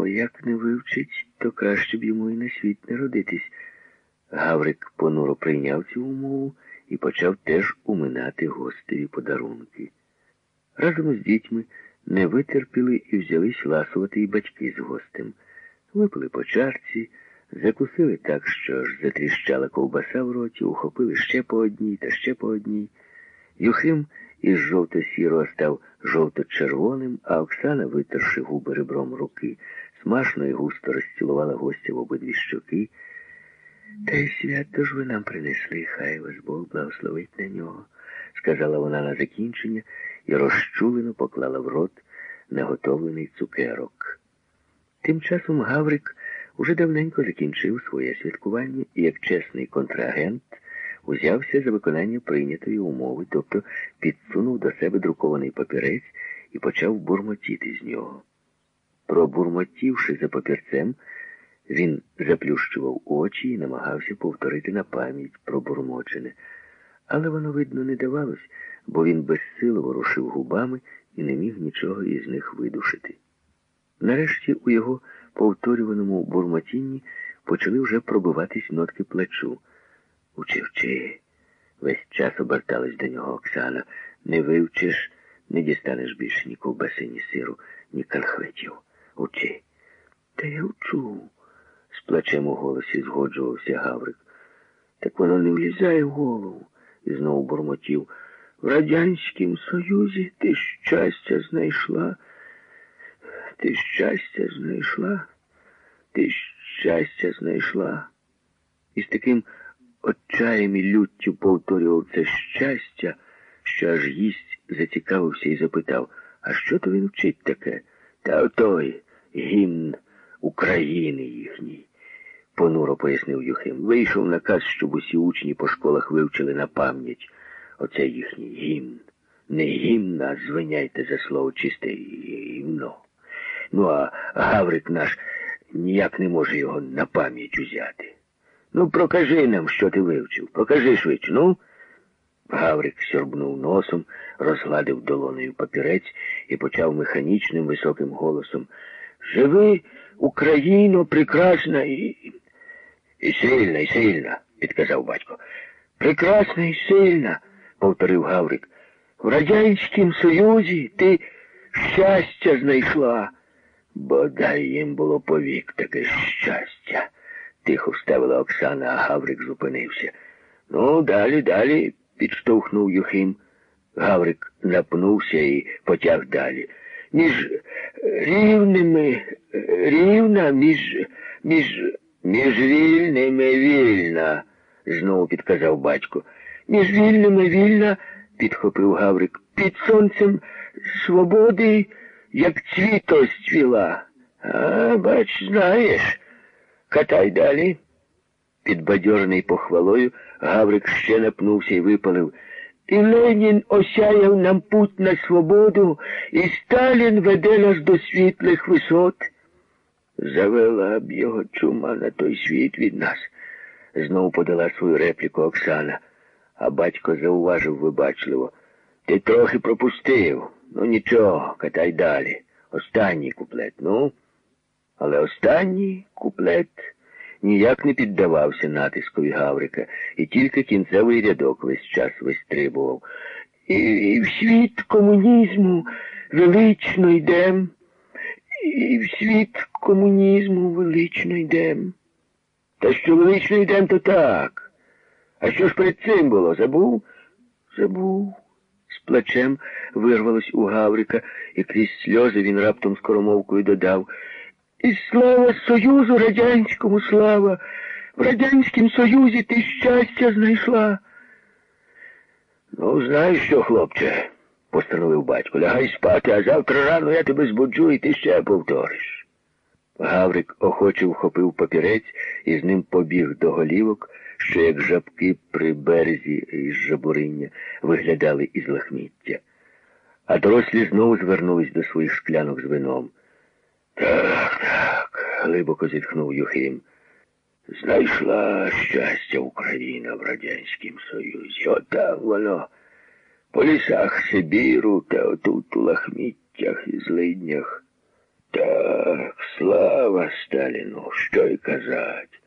О, як не вивчить, то краще б йому і на світ не родитись. Гаврик понуро прийняв цю умову і почав теж уминати гостеві подарунки. Разом з дітьми не витерпіли і взялись ласувати і батьки з гостем. Випили по чарці, закусили так, що аж затріщала ковбаса в роті, ухопили ще по одній та ще по одній. Юхим із жовто-сірого став жовто-червоним, а Оксана, витерши губи ребром руки, смашно і густо розцілувала гостя в обидві щоки. Та й свято ж ви нам принесли, хай вас Бог благословить на нього, сказала вона на закінчення і розчулено поклала в рот наготовлений цукерок. Тим часом Гаврик уже давненько закінчив своє святкування і, як чесний контрагент, узявся за виконання прийнятої умови, тобто підсунув до себе друкований папірець і почав бурмотіти з нього. Пробурмотівши за папірцем, він заплющував очі і намагався повторити на пам'ять про бурмочене. Але воно, видно, не давалось, бо він безсило ворушив губами і не міг нічого із них видушити. Нарешті у його повторюваному бурмотінні почали вже пробиватись нотки плачу. Учи, вчи. Весь час оберталась до нього Оксана. Не вивчиш, не дістанеш більше ні ковбаси, ні сиру, ні конхветів. Учи. Та я вчу, з плачем у голосі згоджувався Гаврик. Так воно не влізає в голову, і знову бурмотів. В Радянському Союзі ти щастя знайшла. Ти щастя знайшла, ти щастя знайшла. І з таким отчаєм і люттю повторював це щастя, що аж їсть зацікавився і запитав, а що то він вчить таке? Та отой гімн України їхній, понуро пояснив Юхим. Вийшов наказ, щоб усі учні по школах вивчили на пам'ять. Оце їхній гімн. Не гімн, а звиняйте за слово чисте гімно. Ну, а Гаврик наш ніяк не може його на пам'ять узяти. Ну, прокажи нам, що ти вивчив. Прокажи швидше, ну. Гаврик сьорбнув носом, розгладив долоною папірець і почав механічним високим голосом. Живи, Україно, прекрасна і. І сильна, і сильна, підказав батько. Прекрасна і сильна, повторив Гаврик. В Радянському Союзі ти щастя знайшла. Бодай їм було повік таке щастя, тихо вставила Оксана, а Гаврик зупинився. Ну, далі, далі, підштовхнув Юхим. Гаврик напнувся і потяг далі. Між рівними рівна, між між між вільними вільна, знову підказав батько. Між вільними вільна, підхопив Гаврик. Під сонцем свободи як цвіто цвіла. А, бач, знаєш. Катай далі. Підбадьорений похвалою, Гаврик ще напнувся і випалив. І Ленін осяяв нам путь на свободу, і Сталін веде нас до світлих висот. Завела б його чума на той світ від нас, знову подала свою репліку Оксана, а батько зауважив вибачливо. Ти трохи пропустив. Ну нічого, катай далі. Останній куплет, ну. Але останній куплет ніяк не піддавався натискові Гаврика, і тільки кінцевий рядок весь час вистрибував. І, і в світ комунізму велично йдем, і в світ комунізму велично йдем. Та що велично йдем, то так. А що ж перед цим було? Забув? Забув. З плачем вирвалось у Гаврика, і крізь сльози він раптом скоромовкою додав. І слава Союзу Радянському, слава! В Радянському Союзі ти щастя знайшла. Ну, знаєш що, хлопче, постановив батько, лягай спати, а завтра рано я тебе збуджу і ти ще повториш. Гаврик охоче вхопив папірець і з ним побіг до голівок, що, як жабки при березі із жабуриння, виглядали із лахміття. А дорослі знову звернулись до своїх шклянок з вином. Глибоко зітхнув Юхим. Знайшла щастя Україна в Радянському Союзі. Отак воно. По лісах Сибіру та отут у лахміттях і злиднях. Так. Слава Сталіну! Що й казать?